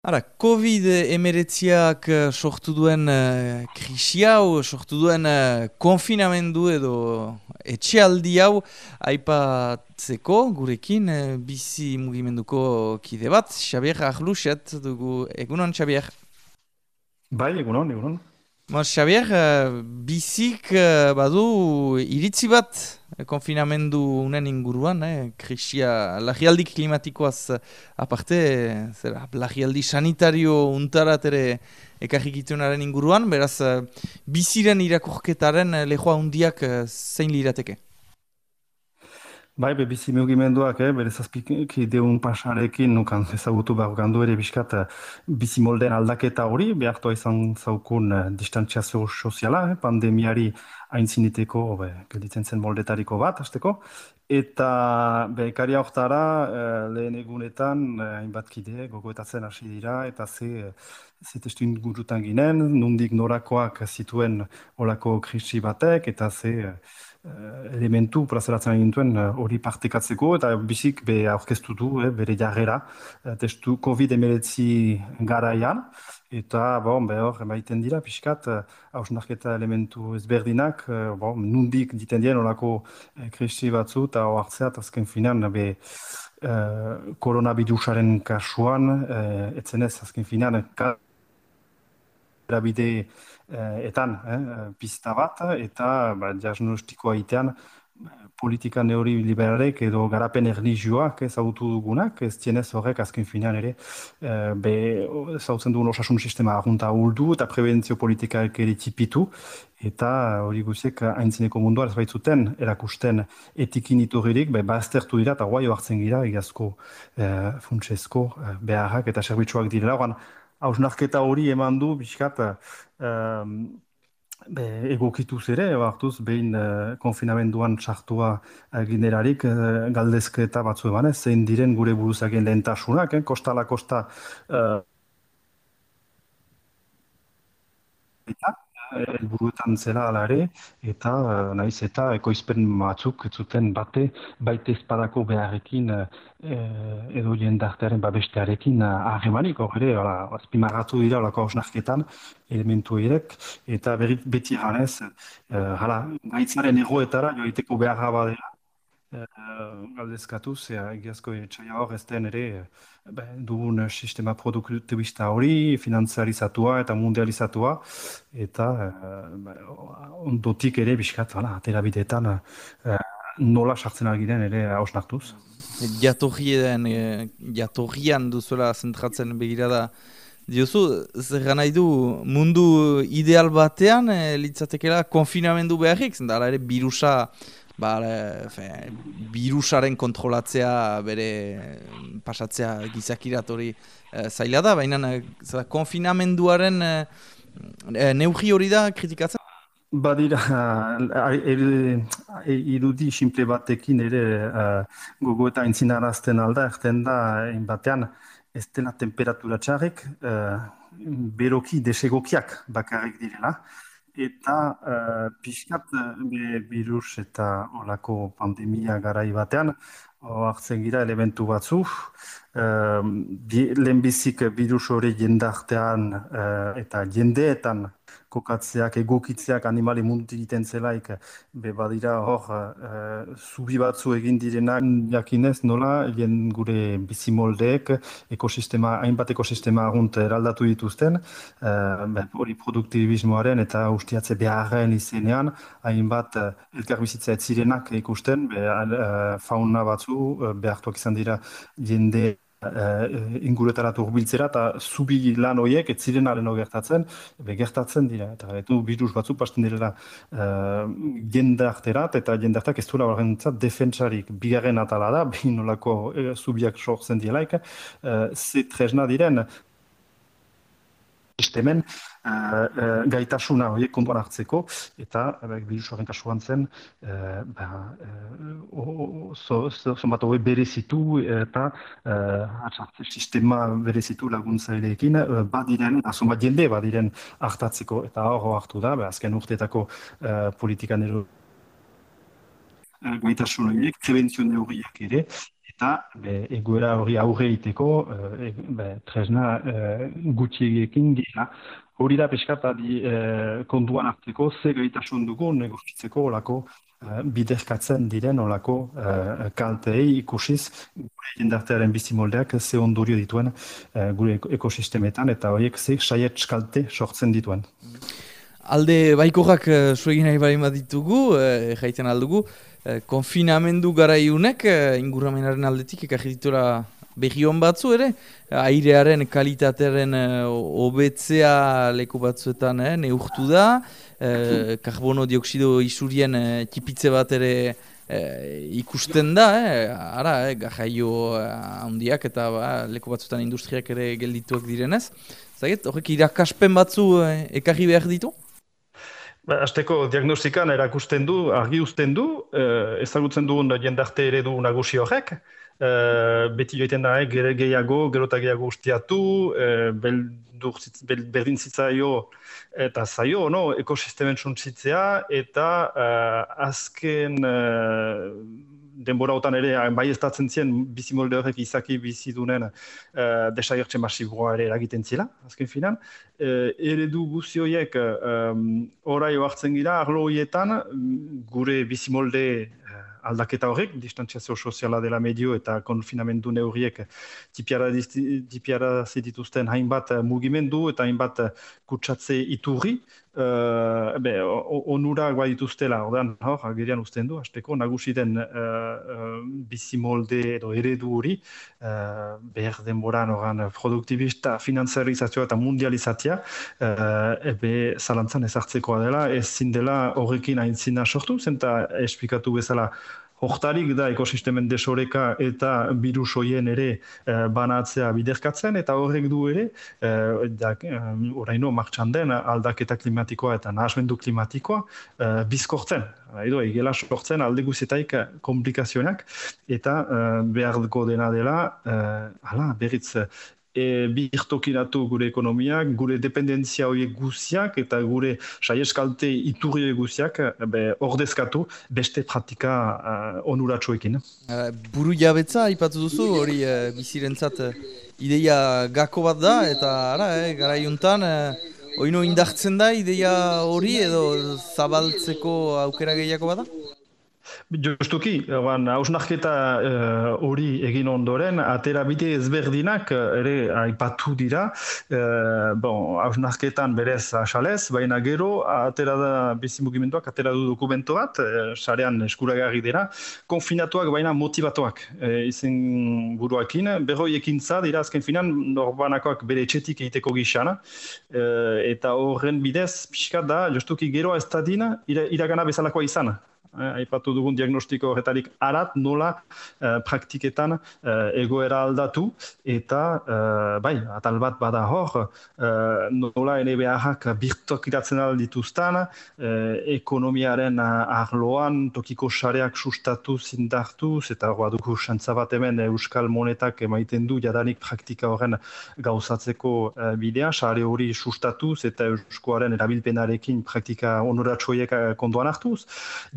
Ara, covid emeretziak eh, sortu duen uh, krisi hau, sortu duen uh, konfinamendu edo etxealdi hau, aipatzeko gurekin uh, bizi mugimenduko kide bat, Xabier Ahluset dugu, egunon Xabier? Bai, egunon, egunon. Mo, Xabier, uh, bizik uh, badu iritzi bat konfinamendu unen inguruan, eh? krisia, lagialdi klimatikoaz aparte, zera, lagialdi sanitario untarat ere ekarrikituenaren inguruan, beraz, biziren irakurketaren lehoa hundiak zein lirateke? Bai, be bizi mugimenduak, eh, bere zazpiki deun pasarekin nukan ezagutu behar gandu ere biskat eh, bizi moldean aldaketa hori, behartua izan zaukun uh, distantziazio soziala, eh, pandemiari haintziniteko, be, gelditzen zen moldetariko bat, azteko. Eta be, hortara, uh, lehen egunetan, hainbat uh, kide, gogoetatzen hasi dira, eta ze, ze testu ginen, nundik norakoak zituen olako krisi batek, eta ze... Uh, elementu plazaratzen gintuen uh, hori partekatzeko eta bizik be aurkeztu du eh, bere jarrera uh, testu COVID-19 garaian. Eta bon, be hor emaiten dira pixkat hausnarketa elementu ezberdinak bon, nundik diten dien olako krisi batzu eta hartzea azken finan be koronavirusaren kasuan uh, etzenez azken finan erabide eh, etan, eh, pista bat, eta ba, diagnostikoa itean politika neoliberalek edo garapen erlijioak ezagutu dugunak, ez tienez horrek azken finean ere, eh, be, zautzen duen osasun sistema argunta uldu eta prebentzio politikaek ere tipitu, eta hori guziek haintzineko mundua ez baitzuten erakusten etikin iturririk, be, baztertu dira eta guai hartzen gira, egazko eh, funtsesko eh, beharrak eta serbitzuak direla, hausnarketa hori eman du, biskat, um, be, egokituz ere, hartuz, behin uh, konfinamenduan txartua uh, ginerarik, uh, galdezketa batzu eban, zein diren gure buruzakien lehentasunak, eh? kostala kosta uh, helburuetan zela ala ere, eta uh, naiz eta ekoizpen batzuk zuten bate baite espadako beharrekin uh, edo jendartearen babestearekin harremanik, uh, ere, azpimarratu dira olako hausnarketan elementu erek, eta beti janez, uh, hala, gaitzaren egoetara joiteko beharra badera, galdezkatu, ze egiazko etxaila hor ez den ere be, dugun sistema produktibista hori, finanzializatua eta mundializatua, eta be, ondotik ere biskat, bala, atera bideetan nola sartzen algiren ere hausnartuz. Jatorrien, jatorrian duzuela zentratzen begirada, Diozu, zer nahi du mundu ideal batean, e, litzatekela konfinamendu beharrik, zendara ere birusa ba, fe, virusaren kontrolatzea bere pasatzea gizakirat hori e, zaila da, baina e, konfinamenduaren e, e, hori da kritikatzen? Badira, irudi simple batekin ere gogo eta entzinarazten alda, erten da, batean, ez dena temperatura txarek, beroki desegokiak bakarrik direla eta uh, pixkat uh, virus eta olako pandemia garai batean hartzen gira elementu batzu. Uh, lehenbizik virus hori jendartean uh, eta jendeetan kokatzeak, egokitzeak animali mundu egiten zelaik, be badira hor, uh, zubi batzu egin direnak, jakinez nola, jen gure bizimoldeek, ekosistema, hainbat ekosistema agunt eraldatu dituzten, uh, hori produktibismoaren eta ustiatze beharren izenean, hainbat uh, elkar bizitza ez zirenak ikusten, be, fauna batzu, behartuak izan dira jende uh, inguretara turbiltzera eta zubi lan horiek ez ziren gertatzen, be gertatzen dira. Eta etu virus batzuk pasten direla uh, jendarterat eta jendartak ez duela horrentzat defentsarik bigarren atala da, behin nolako uh, zubiak sortzen dielaik, uh, ze tresna diren sistemen uh, uh, gaitasuna horiek kontuan hartzeko, eta uh, birusoaren kasuan zen, uh, ba, uh, zonbat hori berezitu eta uh, sistema berezitu laguntza erekin, uh, badiren, eta zonbat jende badiren hartatzeko, eta hor hartu da, ba, azken urteetako uh, politikan ero gaitasun horiek, prebentzio neurriak ere, eta be, egoera hori aurre iteko e, tresna e, gutxiegekin gira. Hori da peskat adi e, konduan hartzeko, ze gaitasun dugu negozitzeko olako e, bidezkatzen diren olako e, kaltei ikusiz gure jendartearen bizimoldeak ze ondurio dituen e, gure ekosistemetan eta horiek ze saiet kalte sortzen dituen. Alde baikorak uh, zuegin nahi bari ditugu, uh, jaiten aldugu, konfinamendu gara iunek, uh, ingurramenaren aldetik, ekarri ditura behi hon batzu ere, airearen kalitatearen hobetzea leku batzuetan eh, neurtu da, uh, karbono dioksido isurien uh, tipitze bat ere ikusten da, eh, ara, eh, gajaio handiak eta ba, leku batzuetan industriak ere geldituak direnez. Zaget, horrek irakaspen batzu eh, ekarri behar ditu? Ba, azteko diagnostikan erakusten du, argi uzten du, eh, ezagutzen dugun jendarte eredu nagusi horrek, eh, beti joiten da, eh, gere gehiago, gerota gehiago ustiatu, eh, berdin zitzaio eta zaio, no, ekosistemen suntzitzea, eta eh, azken eh, denbora otan ere, bai ez datzen zien, bizimolde horrek izaki bizidunen uh, desagertxe masiboa ere eragiten zila, azken finan. Uh, eredu guzioiek um, orai hartzen gira, arlo horietan, gure bizimolde aldaketa horrek, distantziazio soziala dela medio eta konfinamendu neurriek tipiara, tipiara zitituzten hainbat mugimendu eta hainbat kutsatze iturri, uh, be, onura guai dituztela, ordean, hor, agerian usten du, hasteko nagusi den uh, bizimolde edo eredu hori, uh, behar denboran oran produktibista, finanziarizazioa eta mundializatia, uh, ebe zalantzan ezartzekoa dela, ez zindela horrekin aintzina sortu, zenta esplikatu bezala Hortarik da ekosistemen desoreka eta virus hoien ere e, banatzea biderkatzen eta horrek du ere e, da, e, oraino martxan den aldaketa klimatikoa eta nahasmendu klimatikoa e, bizkortzen. Edo, egela sortzen alde guzetaik komplikazionak eta e, behar dena dela e, ala, berriz e, birtokinatu gure ekonomiak, gure dependentzia horiek guziak eta gure saieskalte iturri guziak be, ordezkatu beste praktika uh, onuratxoekin. Uh, buru jabetza, ipatu duzu, hori uh, bizirentzat uh, ideia gako bat da, eta ara, eh, gara uh, oino indartzen da ideia hori edo zabaltzeko aukera gehiago bada? Justuki, hausnarketa eh, hori egin ondoren, atera bide ezberdinak eh, ere aipatu dira. Uh, bon, hausnarketan berez asalez, baina gero, atera da bizimugimenduak, atera du dokumento bat, sarean eskuragarri dira, konfinatuak baina motivatuak uh, izen buruakin. Berroi ekintza dira azken finan, norbanakoak bere etxetik egiteko gixana. eta horren bidez, pixka da, justuki gero ez da dina, iragana bezalakoa izan eh, aipatu dugun diagnostiko horretarik arat nola eh, praktiketan eh, egoera aldatu eta eh, bai, atal bat bada hor eh, nola ene beharrak birtok iratzen aldituztan eh, ekonomiaren arloan tokiko sareak sustatu zindartuz eta hor dugu xantza bat hemen euskal monetak emaiten du jadanik praktika horren gauzatzeko eh, bidea, sare hori sustatuz eta euskoaren erabilpenarekin praktika onoratxoiek konduan hartuz.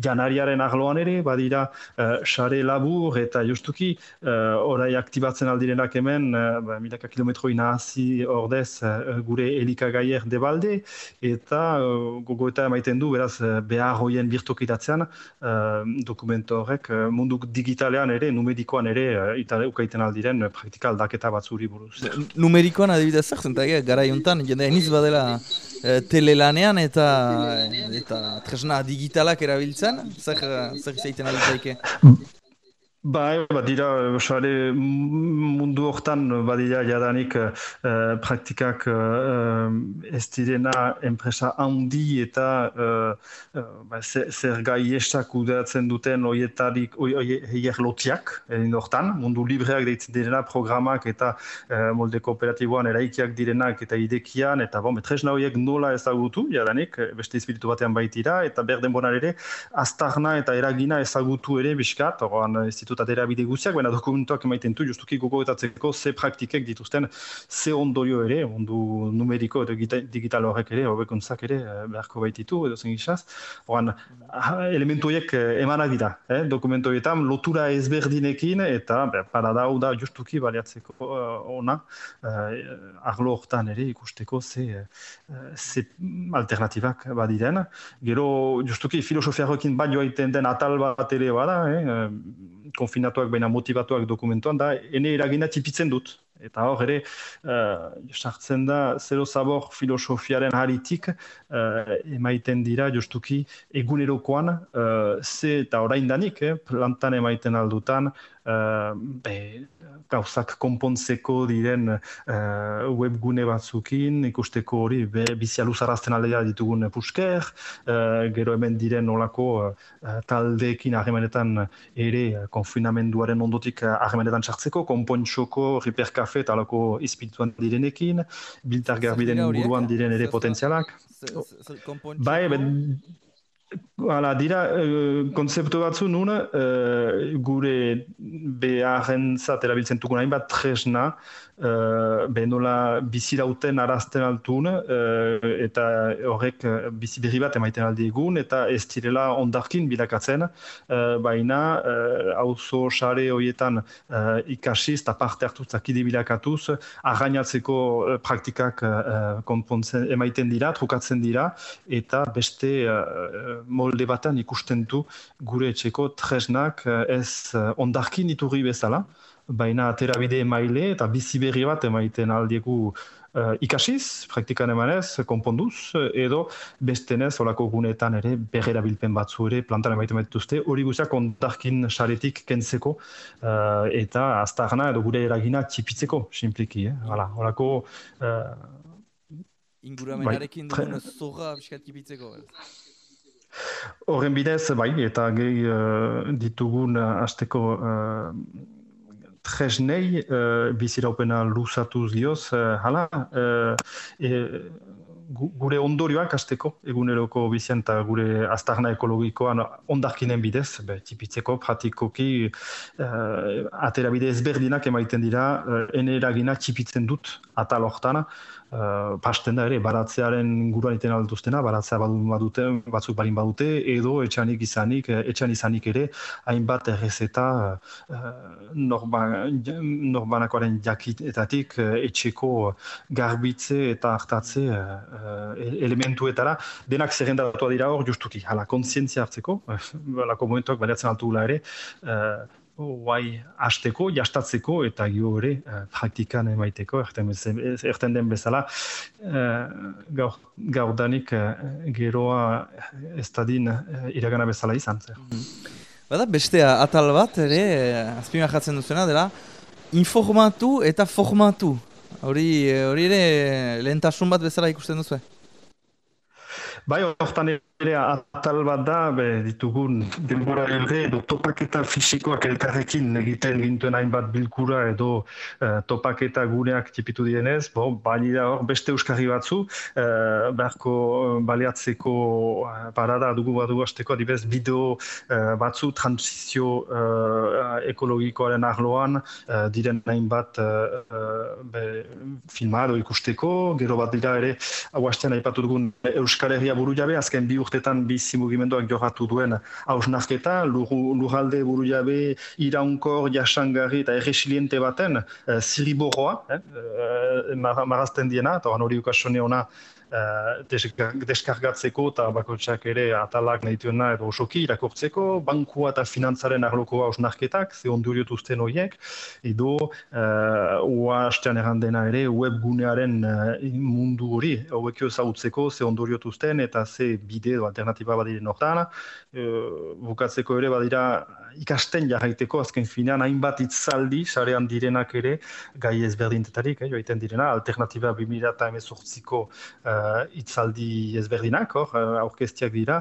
Jana janariaren arloan ere, badira uh, sare labur eta justuki uh, orai aktibatzen aldirenak hemen, uh, ba, milaka kilometro inahazi ordez gure elikagaier debalde, eta uh, gogo eta emaiten du, beraz, behar hoien birtokitatzean dokumento horrek mundu digitalean ere, numerikoan ere, eta ukaiten aldiren uh, praktika aldaketa batzuri buruz. Numerikoan adibidez zer, zenta gara jontan, jende eniz badela telelanean eta, eta tresna digitalak erabiltzen, zer, zer izaiten alitaike? Bai, badira, sare mundu hortan badira jadanik uh, praktikak uh, ez direna enpresa handi eta uh, uh, zer gai esak udatzen duten oietarik, oier lotiak, edin hortan, mundu libreak deitzen direna programak eta uh, molde kooperatiboan eraikiak direnak eta idekian, eta bon, tresna horiek nola ezagutu, jadanik, beste izpiritu batean baitira, eta berden bonan ere, aztarna eta eragina ezagutu ere, biskat, horrean, dizut atera bide guziak, baina dokumentuak emaiten du, justuki gogoetatzeko ze praktikek dituzten, ze ondorio ere, ondu numeriko edo digital horrek ere, hobekuntzak ere, eh, beharko baititu, edo zen gizaz. Horan, elementu horiek eh, emanak dira, eh? dokumentu horietan, lotura ezberdinekin, eta para dau da justuki baliatzeko uh, ona, uh, arlo hortan ere ikusteko ze, ze alternatibak badiren. Gero, justuki filosofiarokin baino egiten den atal bat ere bada, eh, konfinatuak baina motivatuak dokumentuan, da ene eragina tipitzen dut. Eta hor ere, uh, sartzen da, zero zabor filosofiaren haritik, uh, emaiten dira, justuki, egunerokoan, uh, ze eta orain danik, eh, plantan emaiten aldutan, uh, be, gauzak konpontzeko diren uh, webgune batzukin, ikusteko hori be, bizia luzarazten aldea ditugun pusker, uh, gero hemen diren olako uh, taldeekin harremanetan ere konfinamenduaren ondotik harremanetan sartzeko, konpontxoko, riperkafe eta alako izpituan direnekin, biltar garbiden buruan diren ere potentzialak. Bai, Hala, dira, e, konzeptu batzu nun, e, gure beharren zat erabiltzen tukun hainbat tresna, e, benola bizi dauten arazten altun, e, eta horrek bizi berri bat emaiten aldi egun, eta ez direla ondarkin bilakatzen, e, baina auzo sare horietan e, ikasiz eta parte hartu zakide bilakatuz, arrainatzeko praktikak e, konpontzen emaiten dira, trukatzen dira, eta beste molde batan ikusten du gure etxeko tresnak eh, ez eh, ondarkin iturri bezala, baina aterabide emaile eta bizi berri bat emaiten aldiegu uh, ikasiz, praktikan emanez, konponduz, edo bestenez olako gunetan ere berrerabilpen batzu ere plantan emaiten dituzte, hori guztiak ondarkin saretik kentzeko uh, eta aztarna edo gure eragina txipitzeko, simpliki, eh? Hala, olako... Uh, Inguramenarekin bai, dugun zorra biskat kipitzeko. Horren bidez, bai, eta gehi uh, ditugun uh, azteko uh, tresnei uh, biziraupena luzatuz dioz, uh, hala, gure ondorioak azteko, eguneroko bizian eta gure aztarna ekologikoan ondarkinen bidez, be, tipitzeko, pratikoki, uh, atera bide ezberdinak emaiten dira, uh, eneragina txipitzen dut atal hortana, uh, pasten da ere, baratzearen guruan iten alduztena, baratzea badute, batzuk balin badute, edo etxanik izanik, eh, etxan izanik ere, hainbat errezeta uh, norbanakoaren jakitetatik etxeko garbitze eta hartatze uh, elementuetara, denak zerrendatu dira hor justuki, hala, kontzientzia hartzeko, balako momentuak baliatzen altu ere, guai hasteko, jastatzeko eta gio hori uh, praktikan emaiteko, erten den bezala, uh, gaur, gaur danik uh, geroa ez dadin iragana bezala izan zer. Mm Bada, bestea atal bat, ere, azpima jatzen duzena, dela, informatu eta formatu. Hori, hori ere, lehentasun bat bezala ikusten duzu. Bai, hortan ere atal bat da, be, ditugun denbora ere, edo topaketa fisikoak elkarrekin egiten gintuen hainbat bilkura edo uh, topaketa guneak tipitu dienez, bo, bali da hor beste euskarri batzu, uh, beharko uh, baliatzeko uh, parada dugu bat dugu azteko, adibez, bideo uh, batzu transizio uh, ekologikoaren arloan, diren hainbat uh, filmado ikusteko, gero bat dira ere, hau hastean aipatu dugun Euskal Herria buru jabe, azken bi urtetan bizi mugimenduak johatu duen hausnarketa, lurralde buru jabe, iraunkor, jasangarri eta erresiliente baten, uh, ziriboroa, eh, uh, marazten diena, eta hori ukasone ona, deskargatzeko eta bakotsak ere atalak nahi duena edo osoki irakortzeko, bankua eta finantzaren arloko hausnarketak, ze onduriot usten horiek, edo uh, ua hastean errandena ere webgunearen uh, mundu hori, hauekio zautzeko, ze onduriot usten eta ze bide edo alternatiba badiren hortan, uh, bukatzeko ere badira ikasten jarraiteko, azken finean, hainbat itzaldi, sarean direnak ere, gai ezberdintetarik, eh, joaiten direna, alternatiba 2000 eta emezortziko uh, itzaldi ezberdinak, hor, uh, aurkestiak dira,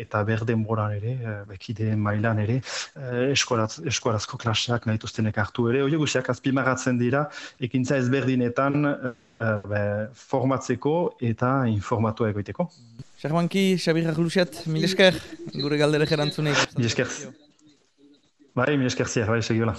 eta berden boran ere, uh, bekide mailan ere, uh, eskoraz, eskorazko klaseak nahi tuztenek hartu ere, hori guziak azpimagatzen dira, ekintza ezberdinetan uh, be, formatzeko eta informatua egoiteko. Xerbanki, Xabirra Glusiat, mil esker, gure galdere jerantzunik. Mil esker. Bai, mi eskerzia, bai, segiola.